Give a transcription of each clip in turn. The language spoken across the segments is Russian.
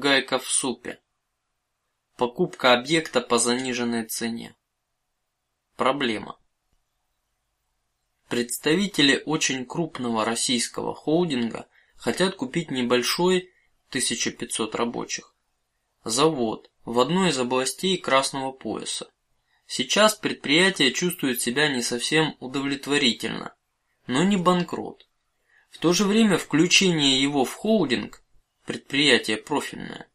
Гайка в супе. Покупка объекта по заниженной цене. Проблема. Представители очень крупного российского холдинга хотят купить небольшой 1500 рабочих завод в одной из областей Красного пояса. Сейчас предприятие чувствует себя не совсем удовлетворительно, но не банкрот. В то же время включение его в холдинг, предприятие профильное,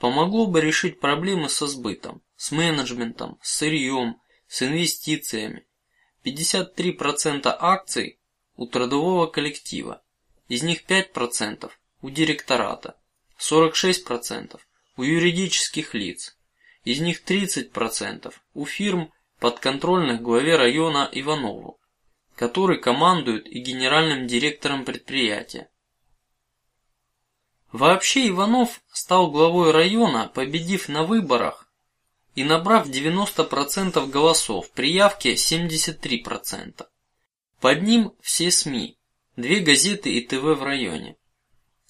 помогло бы решить проблемы со сбытом, с менеджментом, с сырьем, с инвестициями 53% акций у трудового коллектива, из них 5% у директората, 46% у юридических лиц, из них 30% у фирм подконтрольных главе района Иванову, который командует и генеральным директором предприятия. Вообще Иванов стал главой района, победив на выборах и набрав 90% голосов при явке 73%. Под ним все СМИ, две газеты и ТВ в районе,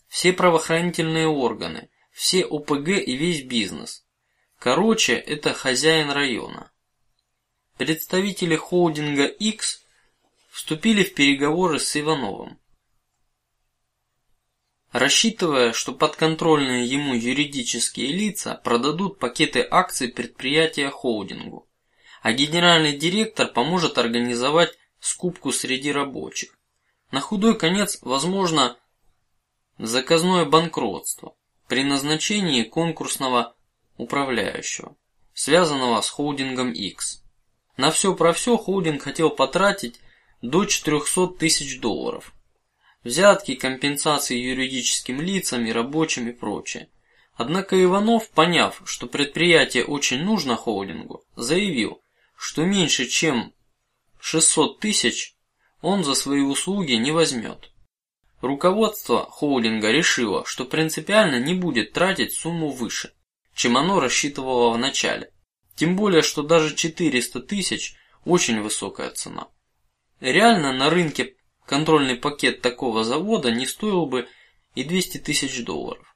все правоохранительные органы, все ОПГ и весь бизнес. Короче, это хозяин района. Представители холдинга X вступили в переговоры с Ивановым, рассчитывая, что подконтрольные ему юридические лица продадут пакеты акций предприятия холдингу, а генеральный директор поможет организовать скупку среди рабочих. На худой конец, возможно, заказное банкротство при назначении конкурсного управляющего, связанного с холдингом X. На все про все холдинг хотел потратить до 400 тысяч долларов взятки, компенсации юридическим лицам и рабочим и прочее. Однако Иванов, поняв, что предприятие очень нужно холдингу, заявил, что меньше чем 600 тысяч он за свои услуги не возьмет. Руководство холдинга решило, что принципиально не будет тратить сумму выше, чем оно рассчитывало в начале. Тем более, что даже 400 тысяч очень высокая цена. Реально на рынке Контрольный пакет такого завода не стоил бы и 200 тысяч долларов.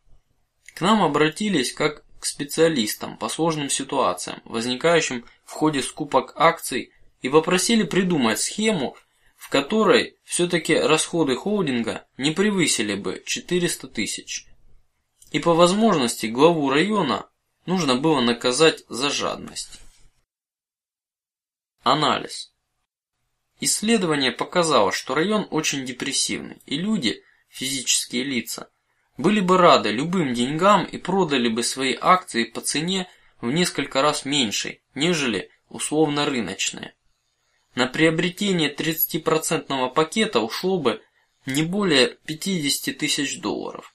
К нам обратились как к специалистам по сложным ситуациям, возникающим в ходе скупок акций, и попросили придумать схему, в которой все-таки расходы холдинга не превысили бы 400 тысяч. И по возможности главу района нужно было наказать за жадность. Анализ. Исследование показало, что район очень депрессивный, и люди, физические лица, были бы рады любым деньгам и продали бы свои акции по цене в несколько раз меньшей, нежели условно рыночные. На приобретение 30% пакета ушло бы не более 50 тысяч долларов.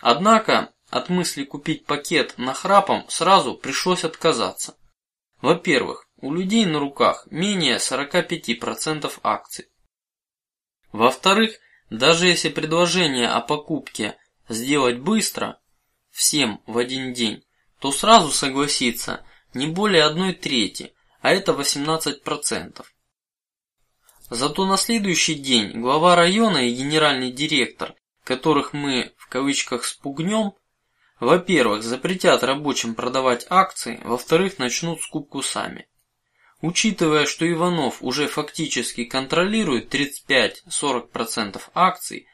Однако от мысли купить пакет на храпом сразу пришлось отказаться. Во-первых, у людей на руках менее 45% акций. Во-вторых, даже если предложение о покупке сделать быстро, всем в один день, то сразу согласится не более одной трети, а это 18%. Зато на следующий день глава района и генеральный директор, которых мы в кавычках спугнем, во-первых, запретят рабочим продавать акции, во-вторых, начнут скупку сами. Учитывая, что Иванов уже фактически контролирует 35-40% акций,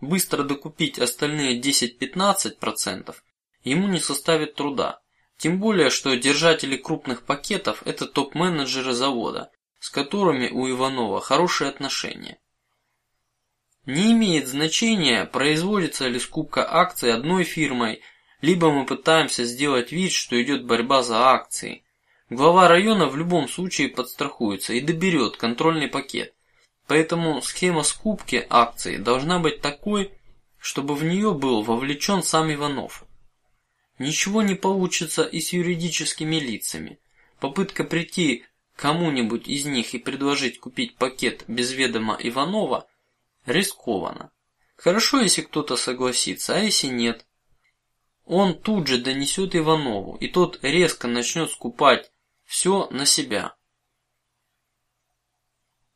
быстро докупить остальные 10-15% ему не составит труда. Тем более, что держатели крупных пакетов – это топ-менеджеры завода, с которыми у Иванова хорошие отношения. Не имеет значения, производится ли скупка акций одной фирмой, либо мы пытаемся сделать вид, что идет борьба за акции. Глава района в любом случае подстрахуется и доберет контрольный пакет. Поэтому схема скупки акций должна быть такой, чтобы в нее был вовлечен сам Иванов. Ничего не получится и с юридическими лицами. Попытка прийти кому-нибудь из них и предложить купить пакет без ведома Иванова рискованно. Хорошо, если кто-то согласится, а если нет, он тут же донесет Иванову, и тот резко начнет скупать все на себя.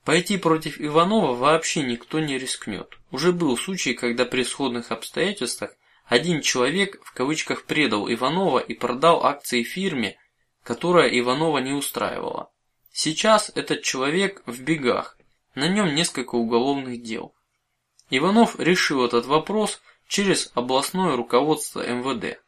Пойти против Иванова вообще никто не рискнет. Уже был случай, когда при сходных обстоятельствах один человек в кавычках предал Иванова и продал акции фирме, которая Иванова не устраивала. Сейчас этот человек в бегах, на нем несколько уголовных дел. Иванов решил этот вопрос через областное руководство МВД.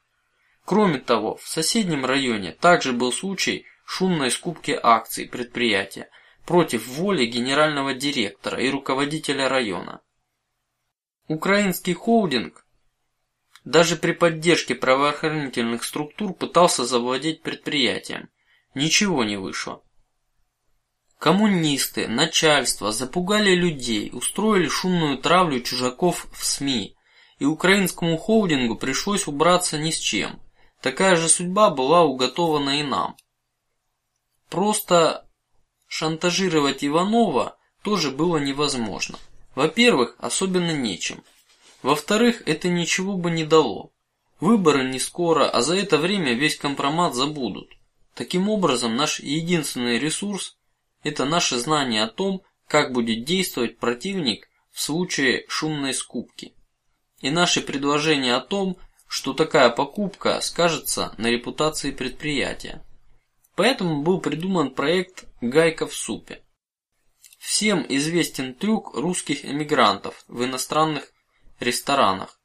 Кроме того, в соседнем районе также был случай шумной скупки акций предприятия против воли генерального директора и руководителя района. Украинский холдинг даже при поддержке правоохранительных структур пытался завладеть предприятием. Ничего не вышло. Коммунисты, начальство запугали людей, устроили шумную травлю чужаков в СМИ, и украинскому холдингу пришлось убраться ни с чем. Такая же судьба была уготована и нам. Просто шантажировать Иванова тоже было невозможно. Во-первых, особенно нечем. Во-вторых, это ничего бы не дало. Выборы не скоро, а за это время весь компромат забудут. Таким образом, наш единственный ресурс – это наше знание о том, как будет действовать противник в случае шумной скупки, и наши предложения о том, что такая покупка скажется на репутации предприятия. Поэтому был придуман проект "Гайка в супе". Всем известен трюк русских эмигрантов в иностранных ресторанах.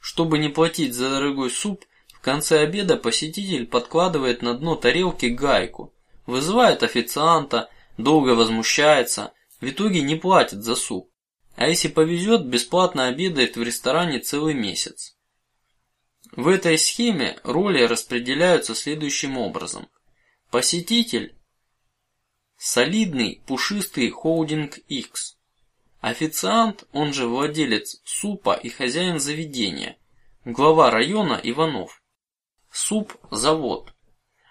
Чтобы не платить за дорогой суп, в конце обеда посетитель подкладывает на дно тарелки гайку, вызывает официанта, долго возмущается, в итоге не платит за суп, а если повезет, бесплатно обедает в ресторане целый месяц. В этой схеме роли распределяются следующим образом: посетитель солидный пушистый холдинг X, Официант, он же владелец супа и хозяин заведения, глава района Иванов. Суп завод.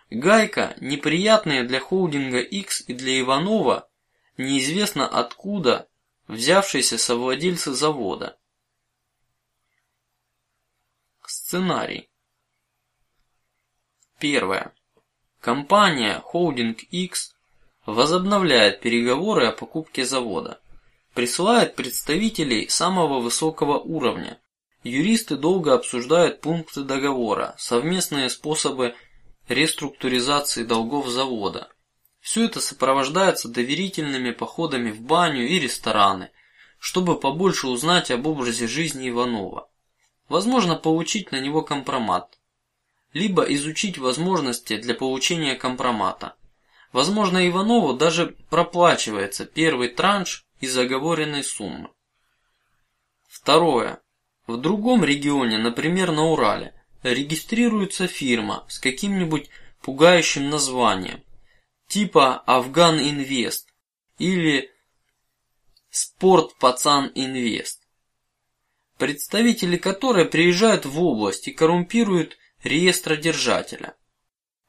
Гайка неприятная для холдинга X и для Иванова, неизвестно откуда взявшиеся совладельцы завода. Сценарий. Первое. Компания Холдинг X возобновляет переговоры о покупке завода присылает представителей самого высокого уровня. Юристы долго обсуждают пункты договора, совместные способы реструктуризации долгов завода. Все это сопровождается доверительными походами в баню и рестораны, чтобы побольше узнать об образе жизни Иванова. Возможно, получить на него компромат, либо изучить возможности для получения компромата. Возможно, Иванову даже проплачивается первый транш из оговоренной суммы. Второе. В другом регионе, например, на Урале, регистрируется фирма с каким-нибудь пугающим названием, типа Афган Инвест или Спорт Пацан Инвест, представители которой приезжают в область и коррумпируют реестродержателя.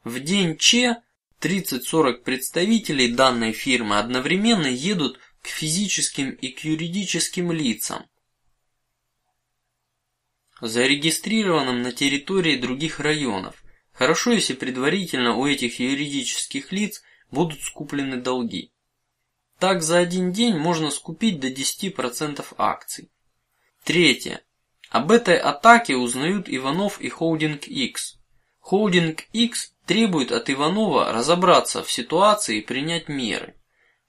В день Че 30-40 представителей данной фирмы одновременно едут к физическим и к юридическим лицам, зарегистрированным на территории других районов. Хорошо, если предварительно у этих юридических лиц будут скуплены долги. Так за один день можно скупить до 10% акций. Третье. Об этой атаке узнают Иванов и Холдинг X. Холдинг X требует от Иванова разобраться в ситуации и принять меры.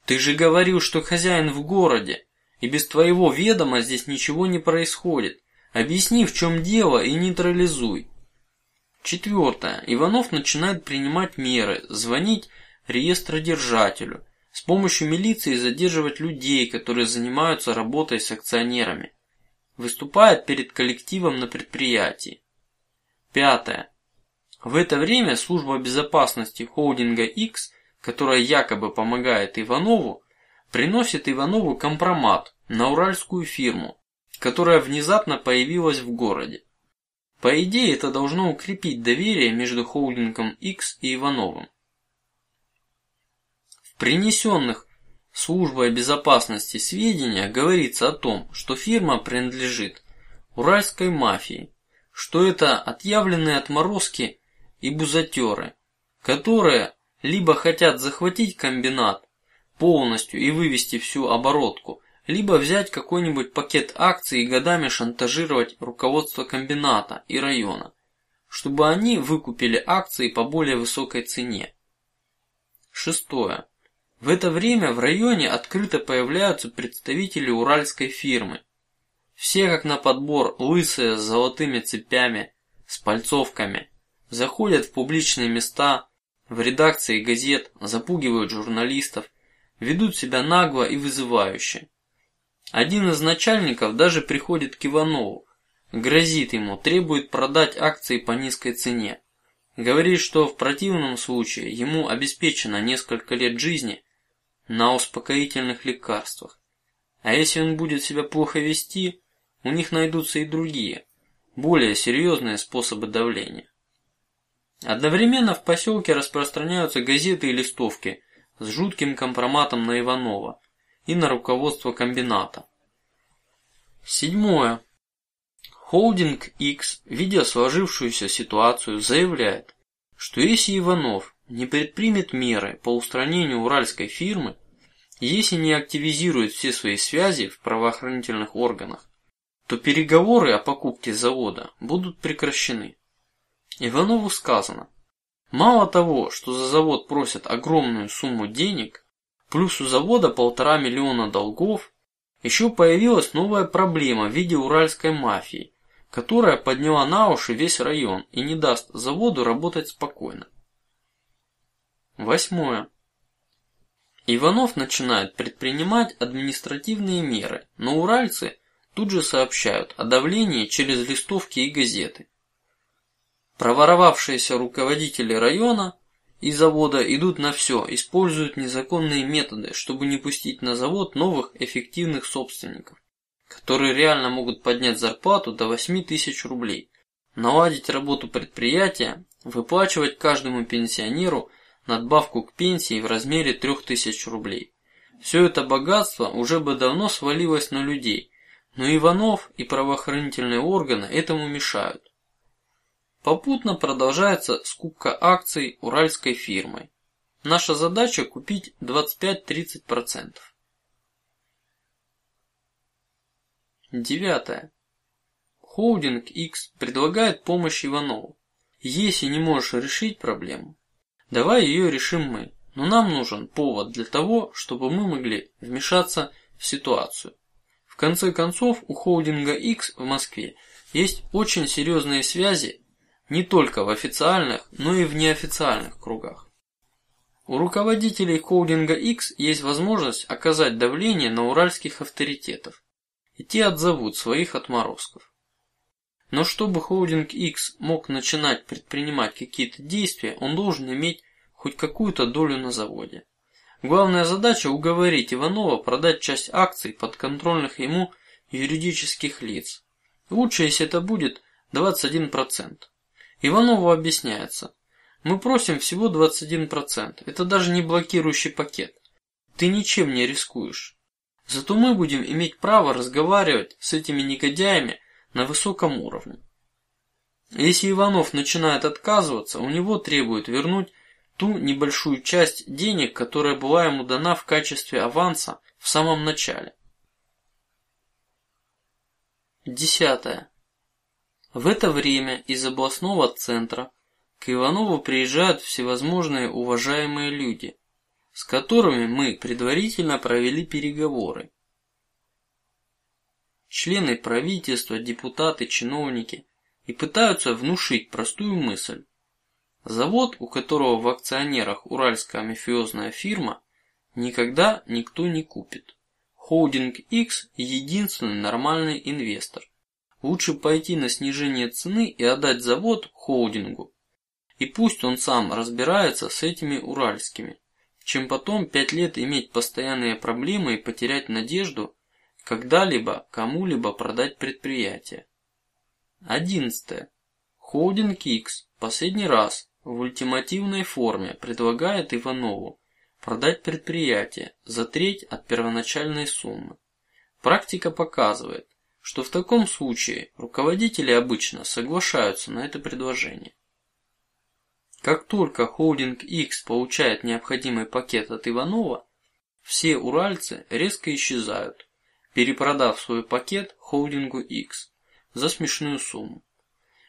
Ты же говорил, что хозяин в городе, и без твоего ведома здесь ничего не происходит. Объясни, в чем дело, и нейтрализуй. Четвертое. Иванов начинает принимать меры, звонить реестродержателю, с помощью милиции задерживать людей, которые занимаются работой с акционерами, выступает перед коллективом на предприятии. Пятое. В это время служба безопасности холдинга X которая якобы помогает Иванову, приносит Иванову компромат на уральскую фирму, которая внезапно появилась в городе. По идее, это должно укрепить доверие между холдингом X и Ивановым. В принесенных службой безопасности сведениях говорится о том, что фирма принадлежит уральской мафии, что это отъявленные отморозки и бузатеры, которые либо хотят захватить комбинат полностью и вывести всю оборотку, либо взять какой-нибудь пакет акций и годами шантажировать руководство комбината и района, чтобы они выкупили акции по более высокой цене. Шестое. В это время в районе открыто появляются представители уральской фирмы. Все как на подбор, лысые с золотыми цепями, с пальцовками, заходят в публичные места, в редакции газет, запугивают журналистов, ведут себя нагло и вызывающе. Один из начальников даже приходит к Иванову, грозит ему, требует продать акции по низкой цене, говорит, что в противном случае ему обеспечено несколько лет жизни на успокоительных лекарствах, а если он будет себя плохо вести, у них найдутся и другие, более серьезные способы давления. Одновременно в поселке распространяются газеты и листовки с жутким компроматом на Иванова и на руководство комбината. Седьмое. Холдинг X, видя сложившуюся ситуацию, заявляет, что если Иванов не предпримет меры по устранению уральской фирмы, если не активизирует все свои связи в правоохранительных органах, то переговоры о покупке завода будут прекращены. Иванову сказано: мало того, что за завод просят огромную сумму денег, Плюс у завода полтора миллиона долгов. Еще появилась новая проблема в виде уральской мафии, которая подняла на уши весь район и не даст заводу работать спокойно. Восьмое. Иванов начинает предпринимать административные меры, но уральцы тут же сообщают о давлении через листовки и газеты. Проворовавшиеся руководители района и завода идут на все, используют незаконные методы, чтобы не пустить на завод новых эффективных собственников, которые реально могут поднять зарплату до 8 тысяч рублей, наладить работу предприятия, выплачивать каждому пенсионеру надбавку к пенсии в размере трех тысяч рублей. Все это богатство уже бы давно свалилось на людей, но Иванов и правоохранительные органы этому мешают. Попутно продолжается скупка акций уральской фирмой. Наша задача купить 25-30 процентов. Девятое. Холдинг X предлагает помощь Иванову. Если не можешь решить проблему, давай ее решим мы. Но нам нужен повод для того, чтобы мы могли вмешаться в ситуацию. В конце концов, у холдинга X в Москве есть очень серьезные связи не только в официальных, но и в неофициальных кругах. У руководителей холдинга X есть возможность оказать давление на уральских авторитетов, и те отзовут своих отморозков. Но чтобы холдинг X мог начинать предпринимать какие-то действия, он должен иметь хоть какую-то долю на заводе. Главная задача уговорить Иванова продать часть акций подконтрольных ему юридических лиц. Лучше, если это будет 21 процент. Иванову объясняется: мы просим всего 21 процент. Это даже не блокирующий пакет. Ты ничем не рискуешь. Зато мы будем иметь право разговаривать с этими негодяями на высоком уровне. Если Иванов начинает отказываться, у него требуют вернуть ту небольшую часть денег, которая была ему дана в качестве аванса в самом начале. Десятое. В это время из областного центра к Иванову приезжают всевозможные уважаемые люди, с которыми мы предварительно провели переговоры. Члены правительства, депутаты, чиновники и пытаются внушить простую мысль: завод, у которого в акционерах уральская мафиозная фирма, никогда никто не купит. Холдинг X единственный нормальный инвестор. Лучше пойти на снижение цены и отдать завод холдингу, и пусть он сам разбирается с этими уральскими, чем потом пять лет иметь постоянные проблемы и потерять надежду когда-либо кому-либо продать предприятие. Одиннадцатое. Холдинг X последний раз в ультимативной форме предлагает Иванову продать предприятие за треть от первоначальной суммы. Практика показывает, что в таком случае руководители обычно соглашаются на это предложение. Как только холдинг X получает необходимый пакет от Иванова, все уральцы резко исчезают, перепродав свой пакет холдингу X за смешную сумму.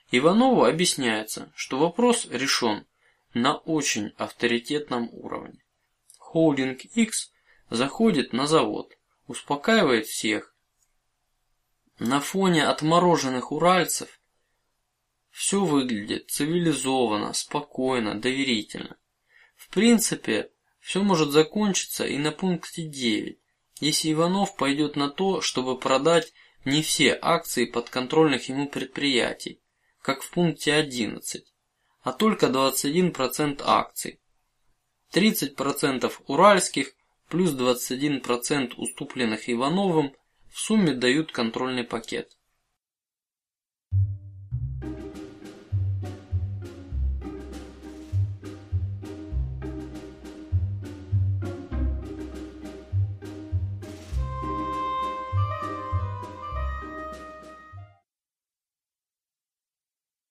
Иванову объясняется, что вопрос решен на очень авторитетном уровне. Холдинг X заходит на завод, успокаивает всех. На фоне отмороженных уральцев все выглядит цивилизованно, спокойно, доверительно. В принципе, все может закончиться и на пункте 9, если Иванов пойдет на то, чтобы продать не все акции подконтрольных ему предприятий, как в пункте 11, а только 21% акций, 30% уральских плюс 21% уступленных Ивановым в сумме дают контрольный пакет.